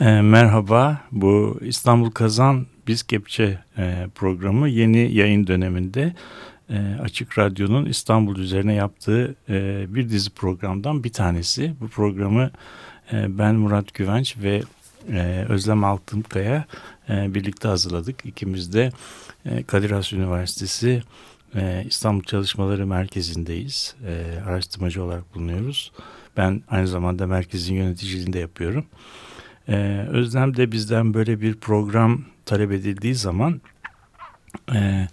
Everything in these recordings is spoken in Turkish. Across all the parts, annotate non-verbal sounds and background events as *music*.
E, merhaba, bu İstanbul Kazan Biz Kepçe e, programı yeni yayın döneminde e, Açık Radyo'nun İstanbul üzerine yaptığı e, bir dizi programdan bir tanesi. Bu programı e, ben Murat Güvenç ve e, Özlem Altınkaya e, birlikte hazırladık. İkimiz de e, Kadir Has Üniversitesi e, İstanbul Çalışmaları Merkezi'ndeyiz. E, araştırmacı olarak bulunuyoruz. Ben aynı zamanda merkezin yöneticiliğini de yapıyorum. Ee, Özlem de bizden böyle bir program talep edildiği zaman e,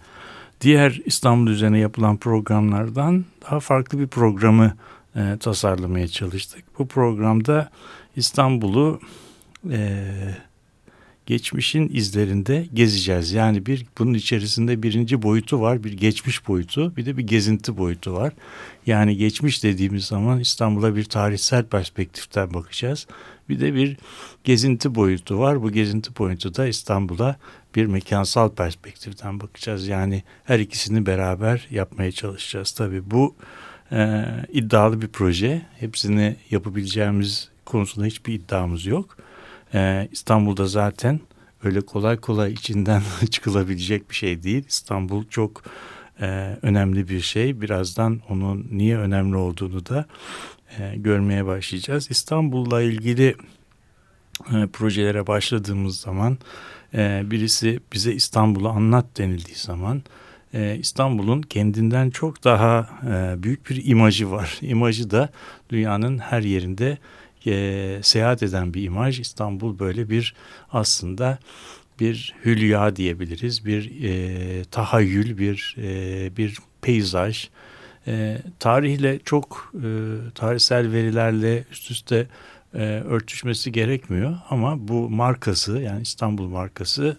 diğer İstanbul üzerine yapılan programlardan daha farklı bir programı e, tasarlamaya çalıştık. Bu programda İstanbul'u e, geçmişin izlerinde gezeceğiz. Yani bir bunun içerisinde birinci boyutu var, bir geçmiş boyutu, bir de bir gezinti boyutu var. Yani geçmiş dediğimiz zaman İstanbul'a bir tarihsel perspektiften bakacağız. Bir de bir gezinti boyutu var. Bu gezinti boyutu da İstanbul'a bir mekansal perspektiften bakacağız. Yani her ikisini beraber yapmaya çalışacağız. Tabii bu e, iddialı bir proje. Hepsini yapabileceğimiz konusunda hiçbir iddiamız yok. E, İstanbul'da zaten öyle kolay kolay içinden *laughs* çıkılabilecek bir şey değil. İstanbul çok e, önemli bir şey. Birazdan onun niye önemli olduğunu da e, görmeye başlayacağız. İstanbul'la ilgili e, projelere başladığımız zaman birisi bize İstanbul'u anlat denildiği zaman İstanbul'un kendinden çok daha büyük bir imajı var. *laughs* İmajı da dünyanın her yerinde e, seyahat eden bir imaj. İstanbul böyle bir aslında bir hülya diyebiliriz, bir e, tahayyül, bir e, bir peyzaj. E, tarihle çok e, tarihsel verilerle üst üste e, örtüşmesi gerekmiyor ama bu markası yani İstanbul markası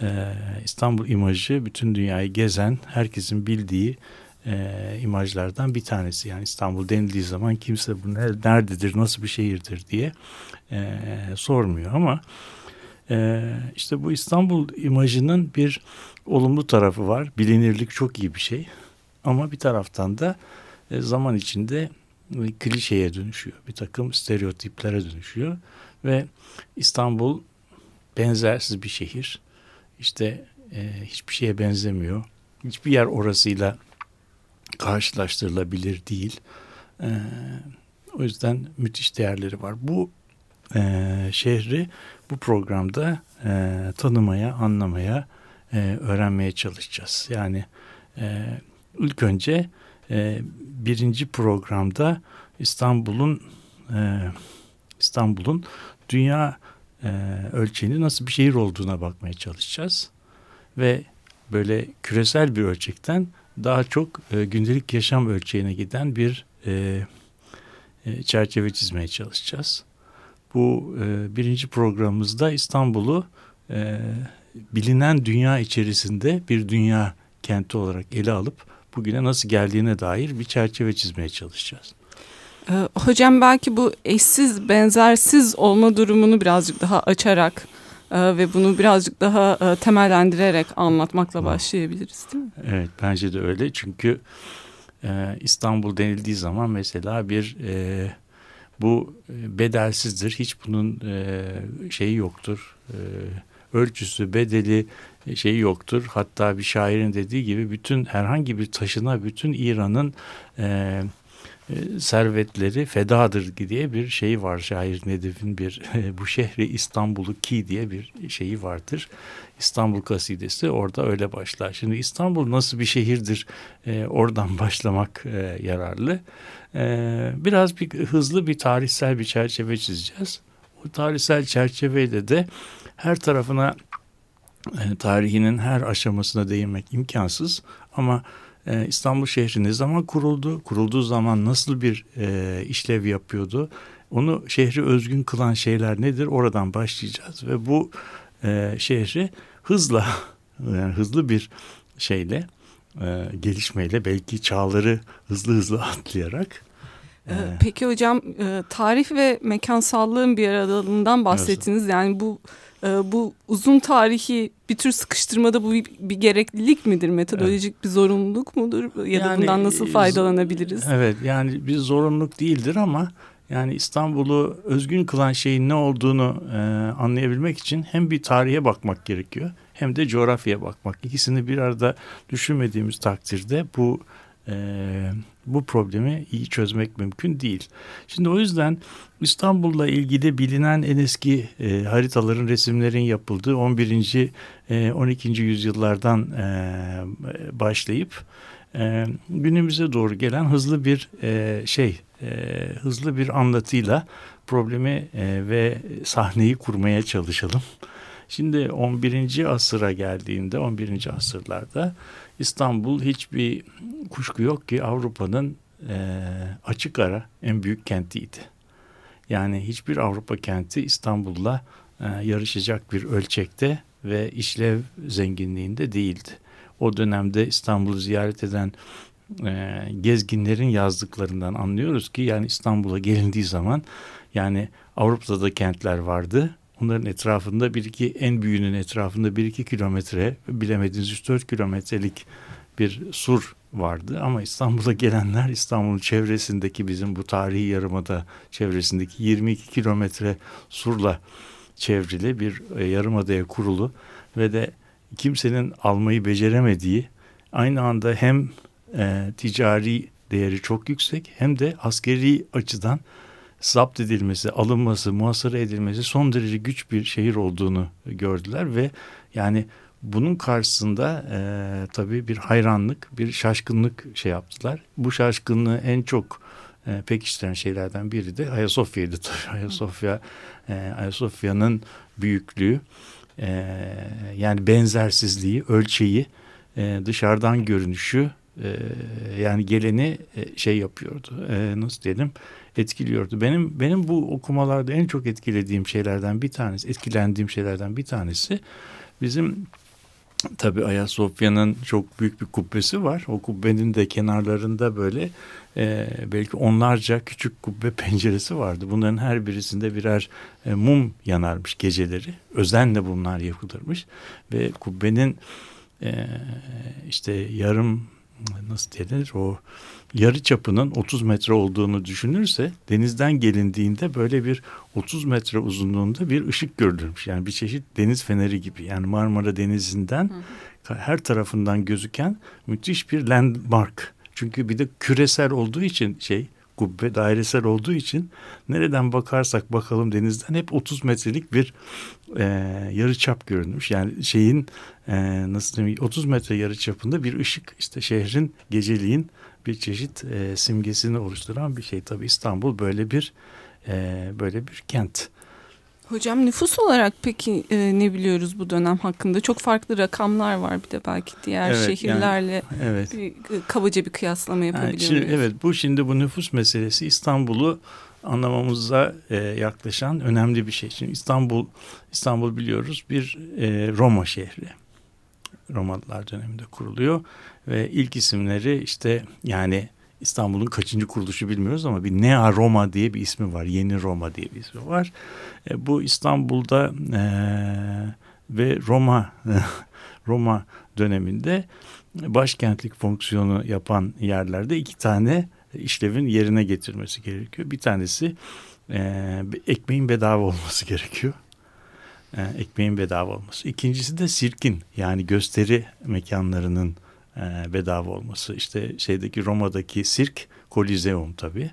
e, İstanbul imajı bütün dünyayı gezen herkesin bildiği e, imajlardan bir tanesi. Yani İstanbul denildiği zaman kimse bu nerededir, nasıl bir şehirdir diye e, sormuyor ama e, işte bu İstanbul imajının bir olumlu tarafı var. Bilinirlik çok iyi bir şey ama bir taraftan da e, zaman içinde klişeye dönüşüyor. Bir takım stereotiplere dönüşüyor ve İstanbul benzersiz bir şehir. İşte e, hiçbir şeye benzemiyor. Hiçbir yer orasıyla karşılaştırılabilir değil. E, o yüzden müthiş değerleri var. Bu e, şehri bu programda e, tanımaya, anlamaya, e, öğrenmeye çalışacağız. Yani e, ilk önce e, birinci programda İstanbul'un e, İstanbul'un dünya e, ölçeğinde nasıl bir şehir olduğuna bakmaya çalışacağız. Ve böyle küresel bir ölçekten daha çok e, gündelik yaşam ölçeğine giden bir e, e, çerçeve çizmeye çalışacağız. Bu e, birinci programımızda İstanbul'u e, bilinen dünya içerisinde bir dünya kenti olarak ele alıp bugüne nasıl geldiğine dair bir çerçeve çizmeye çalışacağız. Ee, hocam belki bu eşsiz, benzersiz olma durumunu birazcık daha açarak e, ve bunu birazcık daha e, temellendirerek anlatmakla başlayabiliriz değil mi? Evet bence de öyle çünkü e, İstanbul denildiği zaman mesela bir bu bedelsizdir. Hiç bunun şeyi yoktur. Ölçüsü, bedeli şeyi yoktur. Hatta bir şairin dediği gibi bütün herhangi bir taşına bütün İran'ın e, e, servetleri fedadır diye bir şeyi var. Şair Nedif'in bir bu şehri İstanbul'u ki diye bir şeyi vardır. İstanbul kasidesi orada öyle başlar. Şimdi İstanbul nasıl bir şehirdir e, oradan *laughs* başlamak e, yararlı. E, biraz bir hızlı bir tarihsel bir çerçeve çizeceğiz. O tarihsel çerçeveyle de her tarafına e, tarihinin her aşamasına değinmek imkansız ama e, İstanbul şehri ne zaman kuruldu? Kurulduğu zaman nasıl bir e, işlev yapıyordu? Onu şehri özgün kılan şeyler nedir? Oradan başlayacağız ve bu e, şehri hızla *laughs* yani hızlı bir şeyle e, gelişmeyle belki çağları hızlı hızlı *laughs* atlayarak e, Peki hocam e, tarih ve mekansallığın bir aradalığından bahsettiniz. Yani bu e, bu uzun tarihi bir tür sıkıştırmada bu bir, bir gereklilik midir? Metodolojik evet. bir zorunluluk mudur? Ya yani, da bundan nasıl faydalanabiliriz? Evet yani bir zorunluluk değildir ama Yani İstanbul'u özgün kılan şeyin ne olduğunu e, anlayabilmek için hem bir tarihe bakmak gerekiyor hem de coğrafyaya bakmak. İkisini bir arada düşünmediğimiz takdirde bu e, bu problemi iyi çözmek mümkün değil. Şimdi o yüzden İstanbul'la ilgili bilinen en eski e, haritaların, resimlerin yapıldığı 11. E, 12. yüzyıllardan e, başlayıp e, günümüze doğru gelen hızlı bir e, şey, e, hızlı bir anlatıyla problemi e, ve sahneyi kurmaya çalışalım. Şimdi 11. asıra geldiğinde 11. asırlarda İstanbul hiçbir kuşku yok ki Avrupa'nın e, açık ara en büyük kentiydi. Yani hiçbir Avrupa kenti İstanbul'la e, yarışacak bir ölçekte ve işlev zenginliğinde değildi. O dönemde İstanbul'u ziyaret eden e, gezginlerin yazdıklarından anlıyoruz ki yani İstanbul'a gelindiği zaman yani Avrupa'da da kentler vardı Onların etrafında bir iki en büyüğünün etrafında bir iki kilometre bilemediğiniz 3-4 kilometrelik bir sur vardı. Ama İstanbul'a gelenler İstanbul'un çevresindeki bizim bu tarihi yarımada çevresindeki 22 kilometre surla çevrili bir e, yarımadaya kurulu ve de kimsenin almayı beceremediği aynı anda hem e, ticari değeri çok yüksek hem de askeri açıdan zapt edilmesi, alınması, muhasara edilmesi son derece güç bir şehir olduğunu gördüler ve yani bunun karşısında e, tabii bir hayranlık, bir şaşkınlık şey yaptılar. Bu şaşkınlığı en çok e, pekiştiren şeylerden biri de Ayasofya'ydı *laughs* tabii. Ayasofya, e, Ayasofya'nın büyüklüğü, e, yani benzersizliği, ölçeği, e, dışarıdan görünüşü, e, yani geleni e, şey yapıyordu. E, nasıl diyelim? Etkiliyordu. Benim benim bu okumalarda en çok etkilediğim şeylerden bir tanesi, etkilendiğim şeylerden bir tanesi bizim tabii Ayasofya'nın çok büyük bir kubbesi var. O kubbenin de kenarlarında böyle e, belki onlarca küçük kubbe *laughs* penceresi vardı. Bunların her birisinde birer e, mum yanarmış geceleri. Özenle bunlar yapılırmış ve kubbenin e, işte yarım nasıl denir o yarı çapının 30 metre olduğunu düşünürse denizden gelindiğinde böyle bir 30 metre uzunluğunda bir ışık görülürmüş. Yani bir çeşit deniz feneri gibi. Yani Marmara Denizi'nden hı. her tarafından gözüken müthiş bir landmark. Çünkü bir de küresel olduğu için şey kubbe dairesel olduğu için nereden bakarsak bakalım denizden hep 30 metrelik bir e, yarı çap görünmüş. Yani şeyin e, nasıl diyeyim 30 metre yarı çapında bir ışık işte şehrin geceliğin bir çeşit e, simgesini oluşturan bir şey. Tabii İstanbul böyle bir e, böyle bir kent. Hocam nüfus olarak peki e, ne biliyoruz bu dönem hakkında? Çok farklı rakamlar var bir de belki diğer evet, şehirlerle yani, evet. bir, e, kabaca bir kıyaslama yapabiliyor yani Evet bu şimdi bu nüfus meselesi İstanbul'u anlamamıza e, yaklaşan önemli bir şey. Şimdi İstanbul İstanbul biliyoruz bir e, Roma şehri. Romalılar döneminde kuruluyor ve ilk isimleri işte yani İstanbul'un kaçıncı kuruluşu bilmiyoruz ama bir Nea Roma diye bir ismi var. Yeni Roma diye bir ismi var. E, bu İstanbul'da e, ve Roma *laughs* Roma döneminde başkentlik fonksiyonu yapan yerlerde iki tane işlevin yerine getirmesi gerekiyor. Bir tanesi e, ekmeğin bedava olması gerekiyor. E, ekmeğin bedava olması. İkincisi de sirkin yani gösteri mekanlarının e, bedava olması. İşte şeydeki Roma'daki sirk Kolizeum tabii.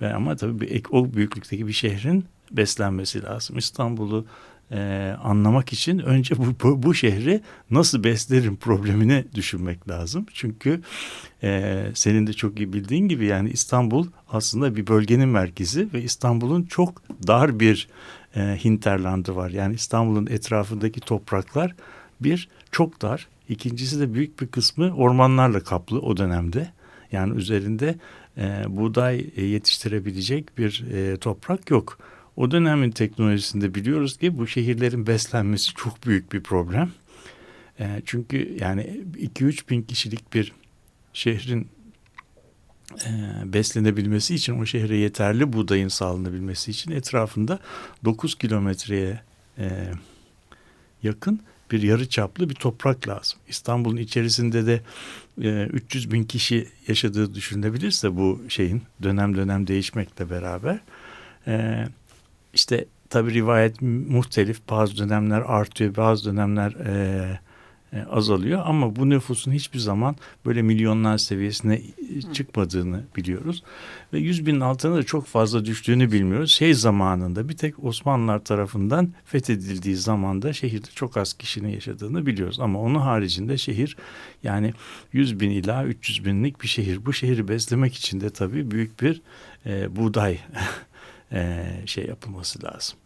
Ve ama tabii o büyüklükteki bir şehrin beslenmesi lazım. İstanbul'u e, anlamak için önce bu, bu, bu şehri nasıl beslerim problemini düşünmek lazım. Çünkü e, senin de çok iyi bildiğin gibi yani İstanbul aslında bir bölgenin merkezi ve İstanbul'un çok dar bir e, hinterlandı var. Yani İstanbul'un etrafındaki topraklar bir çok dar İkincisi de büyük bir kısmı ormanlarla kaplı o dönemde. Yani üzerinde e, buğday e, yetiştirebilecek bir e, toprak yok. O dönemin teknolojisinde biliyoruz ki bu şehirlerin beslenmesi çok büyük bir problem. E, çünkü yani 2-3 bin kişilik bir şehrin e, beslenebilmesi için o şehre yeterli buğdayın sağlanabilmesi için etrafında 9 kilometreye e, yakın bir yarı çaplı bir toprak lazım. İstanbul'un içerisinde de e, 300 bin kişi yaşadığı düşünebilirse bu şeyin dönem dönem değişmekle beraber E, işte tabi rivayet muhtelif bazı dönemler artıyor bazı dönemler e, azalıyor ama bu nüfusun hiçbir zaman böyle milyonlar seviyesine çıkmadığını biliyoruz. Ve 100 binin altına da çok fazla düştüğünü bilmiyoruz. Şey zamanında bir tek Osmanlılar tarafından fethedildiği zamanda şehirde çok az kişinin yaşadığını biliyoruz. Ama onun haricinde şehir yani 100 bin ila 300 binlik bir şehir. Bu şehri beslemek için de tabii büyük bir e, buğday *laughs* e, şey yapılması lazım.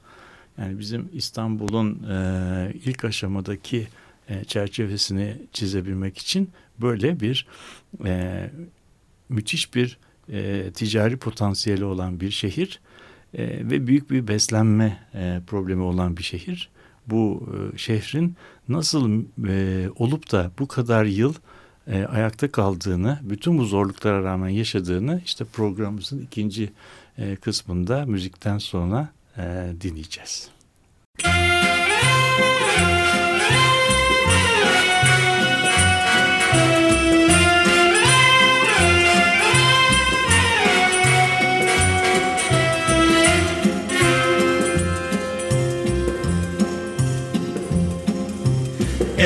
Yani bizim İstanbul'un e, ilk aşamadaki e, çerçevesini çizebilmek için böyle bir e, müthiş bir e, ticari potansiyeli olan bir şehir e, ve büyük bir beslenme e, problemi olan bir şehir. Bu e, şehrin nasıl e, olup da bu kadar yıl e, ayakta kaldığını, bütün bu zorluklara rağmen yaşadığını işte programımızın ikinci e, kısmında müzikten sonra e, dinleyeceğiz. Müzik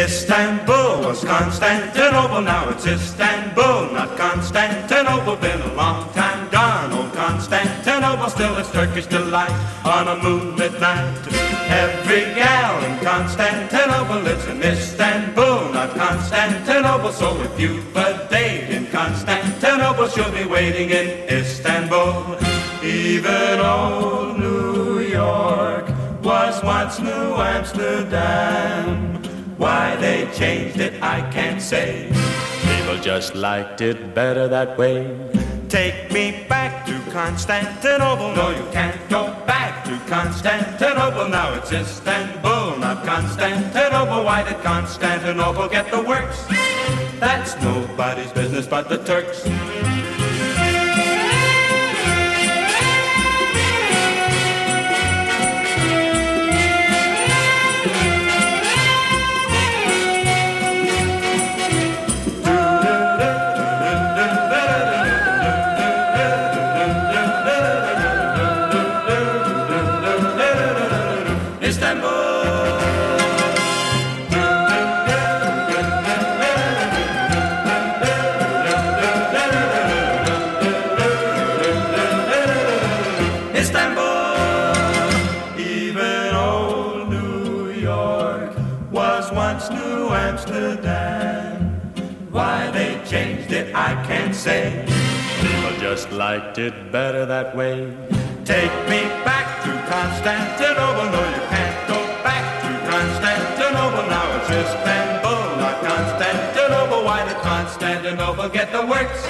Istanbul was Constantinople, now it's Istanbul, not Constantinople. Been a long time gone, old Constantinople, still it's Turkish delight on a moonlit night. Every gal in Constantinople lives in Istanbul, not Constantinople. So if you've a date in Constantinople, she'll be waiting in Istanbul. Even old New York was once New Amsterdam. Why they changed it, I can't say. People just liked it better that way. Take me back to Constantinople. No, you can't go back to Constantinople. Now it's Istanbul, not Constantinople. Why did Constantinople get the works? That's nobody's business but the Turks. Say. People just liked it better that way. Take me back to Constantinople. No, you can't go back to Constantinople. Now it's Istanbul, not Constantinople. Why did Constantinople get the works?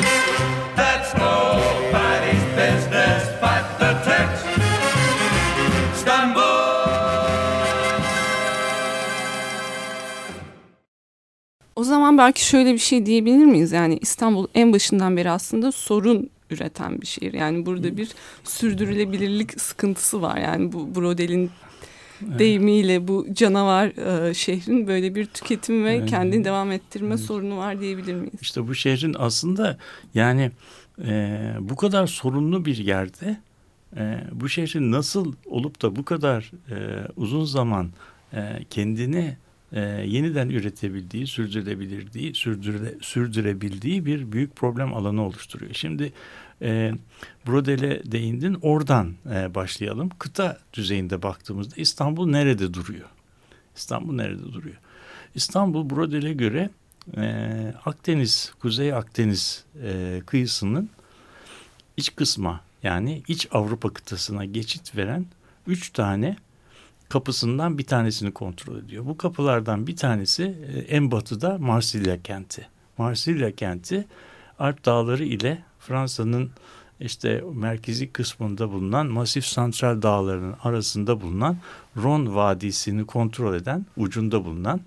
O zaman belki şöyle bir şey diyebilir miyiz? Yani İstanbul en başından beri aslında sorun üreten bir şehir. Yani burada bir sürdürülebilirlik sıkıntısı var. Yani bu Brodel'in deyimiyle bu canavar e, şehrin böyle bir tüketim ve evet. kendini devam ettirme evet. sorunu var diyebilir miyiz? İşte bu şehrin aslında yani e, bu kadar sorunlu bir yerde e, bu şehrin nasıl olup da bu kadar e, uzun zaman e, kendini e, yeniden üretebildiği, sürdürebildiği, sürdüre, sürdürebildiği bir büyük problem alanı oluşturuyor. Şimdi e, Brodel'e değindin, oradan e, başlayalım. Kıta düzeyinde baktığımızda İstanbul nerede duruyor? İstanbul nerede duruyor? İstanbul Brodel'e göre e, Akdeniz, Kuzey Akdeniz e, kıyısının iç kısma yani iç Avrupa kıtasına geçit veren üç tane kapısından bir tanesini kontrol ediyor. Bu kapılardan bir tanesi e, en batıda Marsilya kenti. Marsilya kenti Alp Dağları ile Fransa'nın işte merkezi kısmında bulunan Masif Santral Dağları'nın arasında bulunan Ron Vadisi'ni kontrol eden, ucunda bulunan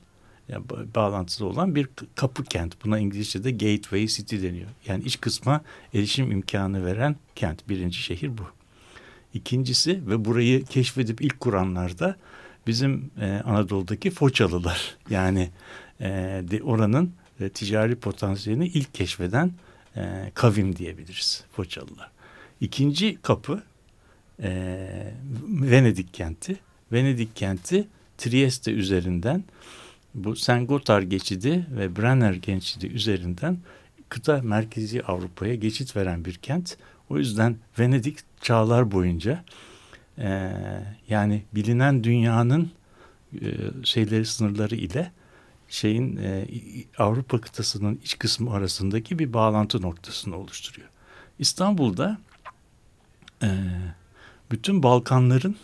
yani bağlantılı olan bir kapı kent. Buna İngilizce'de Gateway City deniyor. Yani iç kısma erişim imkanı veren kent. Birinci şehir bu. İkincisi ve burayı keşfedip ilk kuranlar da bizim e, Anadolu'daki Foçalılar. Yani e, de, oranın e, ticari potansiyelini ilk keşfeden e, kavim diyebiliriz Foçalılar. İkinci kapı e, Venedik kenti. Venedik kenti Trieste üzerinden bu Sen Gotar geçidi ve Brenner geçidi üzerinden kıta merkezi Avrupa'ya geçit veren bir kent. O yüzden Venedik çağlar boyunca e, yani bilinen dünyanın e, şeyleri sınırları ile şeyin e, Avrupa kıtasının iç kısmı arasındaki bir bağlantı noktasını oluşturuyor. İstanbul'da e, bütün Balkanların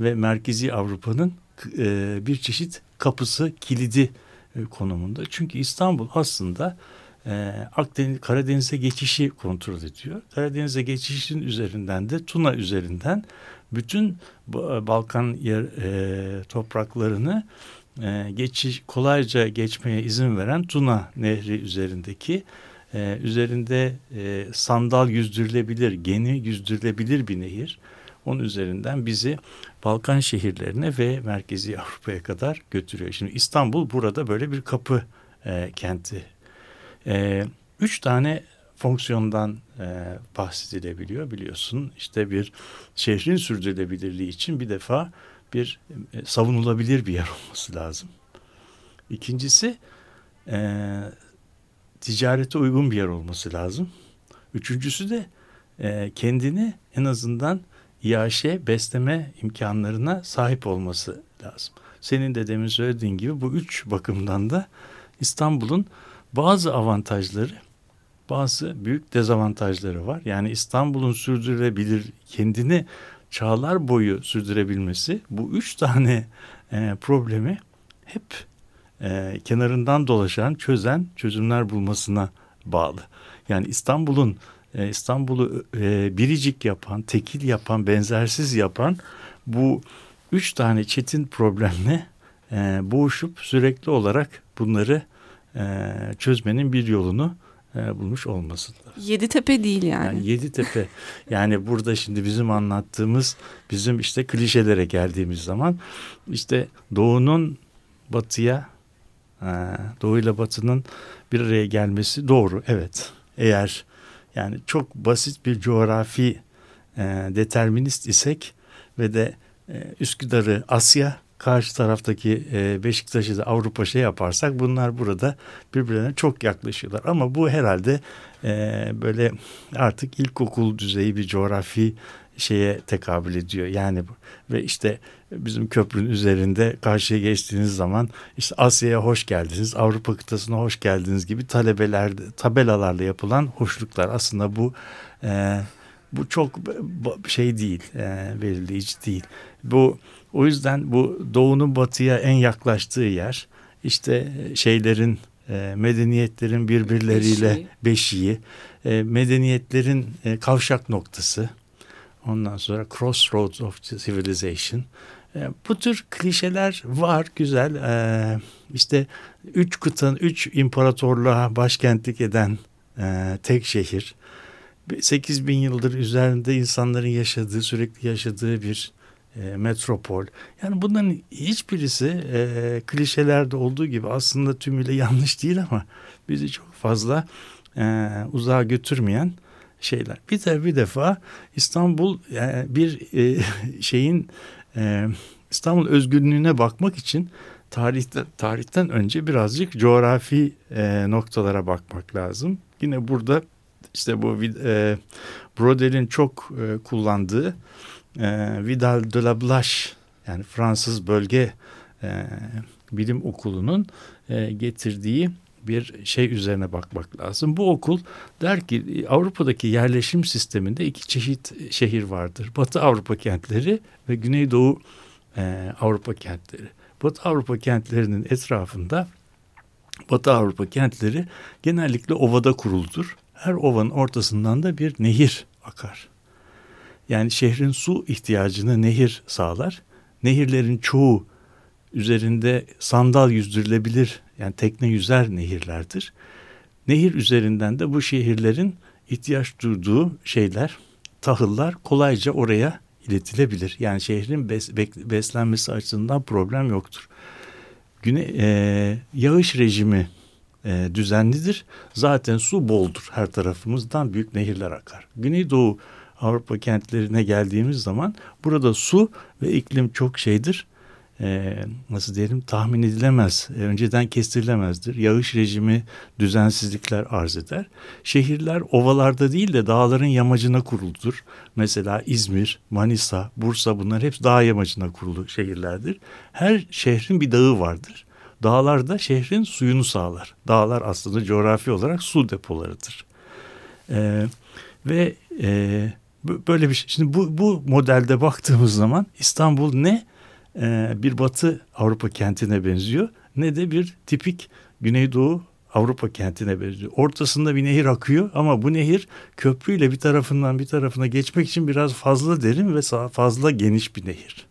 ve Merkezi Avrupa'nın e, bir çeşit kapısı, kilidi e, konumunda. Çünkü İstanbul aslında e, Akdeniz, Karadeniz'e geçişi kontrol ediyor. Karadeniz'e geçişin üzerinden de Tuna üzerinden bütün Balkan yer, e, topraklarını e, geçiş kolayca geçmeye izin veren Tuna Nehri üzerindeki e, üzerinde e, sandal yüzdürülebilir, geni yüzdürülebilir bir nehir. Onun üzerinden bizi Balkan şehirlerine ve merkezi Avrupa'ya kadar götürüyor. Şimdi İstanbul burada böyle bir kapı e, kenti. E, üç tane fonksiyondan e, bahsedilebiliyor biliyorsun. İşte bir şehrin sürdürülebilirliği için bir defa bir e, savunulabilir bir yer olması lazım. İkincisi e, ticarete uygun bir yer olması lazım. Üçüncüsü de e, kendini en azından iaşe besleme imkanlarına sahip olması lazım. Senin de demin söylediğin gibi bu üç bakımdan da İstanbul'un bazı avantajları bazı büyük dezavantajları var. Yani İstanbul'un sürdürülebilir kendini çağlar boyu sürdürebilmesi bu üç tane e, problemi hep e, kenarından dolaşan, çözen çözümler bulmasına bağlı. Yani İstanbul'un e, İstanbul'u e, biricik yapan, tekil yapan, benzersiz yapan bu üç tane çetin problemle e, boğuşup sürekli olarak bunları e, çözmenin bir yolunu e, bulmuş olması Yedi tepe değil yani. yani yedi tepe. yani burada şimdi bizim anlattığımız bizim işte klişelere geldiğimiz zaman işte doğunun batıya e, doğu ile batının bir araya gelmesi doğru. Evet. Eğer yani çok basit bir coğrafi e, determinist isek ve de e, Üsküdar'ı Asya karşı taraftaki e, Beşiktaş'ı da Avrupa şey yaparsak bunlar burada birbirlerine çok yaklaşıyorlar. Ama bu herhalde e, böyle artık ilkokul düzeyi bir coğrafi şeye tekabül ediyor. Yani ve işte bizim köprünün üzerinde karşıya geçtiğiniz zaman işte Asya'ya hoş geldiniz, Avrupa kıtasına hoş geldiniz gibi talebeler tabelalarla yapılan hoşluklar aslında bu e, bu çok şey değil, e, belirleyici değil. Bu o yüzden bu doğunun batıya en yaklaştığı yer işte şeylerin e, medeniyetlerin birbirleriyle beşiği, beşiği e, medeniyetlerin e, kavşak noktası. Ondan sonra crossroads of civilization. E, bu tür klişeler var güzel. E, işte üç kıtanın üç imparatorluğa başkentlik eden e, tek şehir. 8 bin yıldır üzerinde insanların yaşadığı, sürekli yaşadığı bir e, metropol. Yani bunların hiçbirisi e, klişelerde olduğu gibi aslında tümüyle *laughs* yanlış değil ama bizi çok fazla e, uzağa götürmeyen şeyler. Bir de bir defa İstanbul e, bir e, *laughs* şeyin e, İstanbul özgürlüğüne bakmak için tarihten tarihten önce birazcık coğrafi e, noktalara bakmak lazım. Yine burada işte bu e, Brodel'in çok e, kullandığı e, Vidal de la Blache yani Fransız bölge e, bilim okulunun e, getirdiği bir şey üzerine bakmak lazım. Bu okul der ki Avrupa'daki yerleşim sisteminde iki çeşit şehir vardır. Batı Avrupa kentleri ve Güneydoğu e, Avrupa kentleri. Batı Avrupa kentlerinin etrafında Batı Avrupa kentleri genellikle ovada kuruludur. Her ovanın ortasından da bir nehir akar. Yani şehrin su ihtiyacını nehir sağlar. Nehirlerin çoğu üzerinde sandal yüzdürülebilir yani tekne yüzer nehirlerdir. Nehir üzerinden de bu şehirlerin ihtiyaç duyduğu şeyler, tahıllar kolayca oraya iletilebilir. Yani şehrin bes, beslenmesi açısından problem yoktur. Güne, e, yağış rejimi e, düzenlidir. Zaten su boldur her tarafımızdan büyük nehirler akar. Güneydoğu Avrupa kentlerine geldiğimiz zaman burada su ve iklim çok şeydir e, nasıl diyelim tahmin edilemez, önceden kestirilemezdir. Yağış rejimi düzensizlikler arz eder. Şehirler ovalarda değil de dağların yamacına kuruludur. Mesela İzmir, Manisa, Bursa bunlar hep dağ yamacına kurulu şehirlerdir. Her şehrin bir dağı vardır. Dağlar da şehrin suyunu sağlar. Dağlar aslında coğrafi olarak su depolarıdır. E, ve e, böyle bir şey. Şimdi bu, bu modelde baktığımız zaman İstanbul ne? e, bir Batı Avrupa kentine benziyor ne de bir tipik Güneydoğu Avrupa kentine benziyor. Ortasında bir nehir akıyor ama bu nehir köprüyle bir tarafından bir tarafına geçmek için biraz fazla derin ve fazla geniş bir nehir.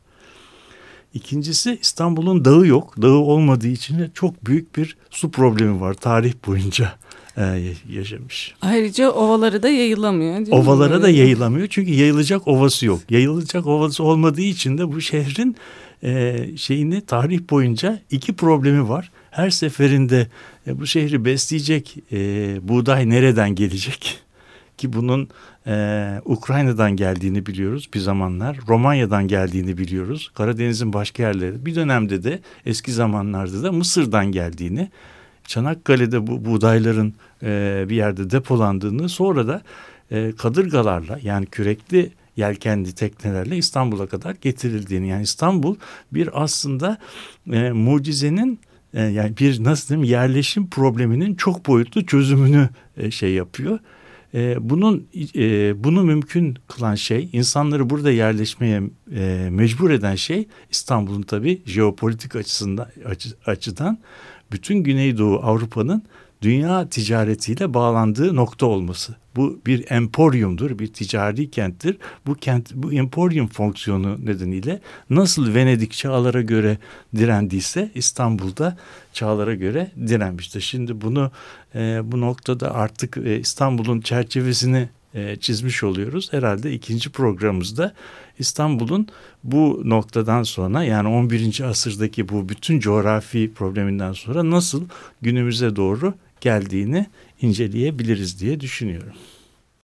İkincisi İstanbul'un dağı yok. Dağı olmadığı için de çok büyük bir su problemi var tarih boyunca e, yaşamış. Ayrıca ovaları da yayılamıyor. Ovalara mi? da yayılamıyor çünkü yayılacak ovası yok. Yayılacak ovası olmadığı için de bu şehrin e, şeyini tarih boyunca iki problemi var. Her seferinde e, bu şehri besleyecek e, buğday nereden gelecek? *laughs* Ki bunun e, Ukrayna'dan geldiğini biliyoruz bir zamanlar. Romanya'dan geldiğini biliyoruz. Karadeniz'in başka yerleri. Bir dönemde de eski zamanlarda da Mısır'dan geldiğini. Çanakkale'de bu buğdayların e, bir yerde depolandığını sonra da e, kadırgalarla yani kürekli yelkenli teknelerle İstanbul'a kadar getirildiğini yani İstanbul bir aslında e, mucizenin e, yani bir nasıl diyeyim yerleşim probleminin çok boyutlu çözümünü e, şey yapıyor. E, bunun e, bunu mümkün kılan şey insanları burada yerleşmeye e, mecbur eden şey İstanbul'un tabii jeopolitik açısından açı, açıdan bütün Güneydoğu Avrupa'nın dünya ticaretiyle bağlandığı nokta olması. Bu bir emporyumdur, bir ticari kenttir. Bu kent, bu emporyum fonksiyonu nedeniyle nasıl Venedik çağlara göre direndiyse İstanbul'da çağlara göre direnmiştir. Şimdi bunu e, bu noktada artık e, İstanbul'un çerçevesini e, çizmiş oluyoruz. Herhalde ikinci programımızda İstanbul'un bu noktadan sonra yani 11. asırdaki bu bütün coğrafi probleminden sonra nasıl günümüze doğru geldiğini inceleyebiliriz diye düşünüyorum.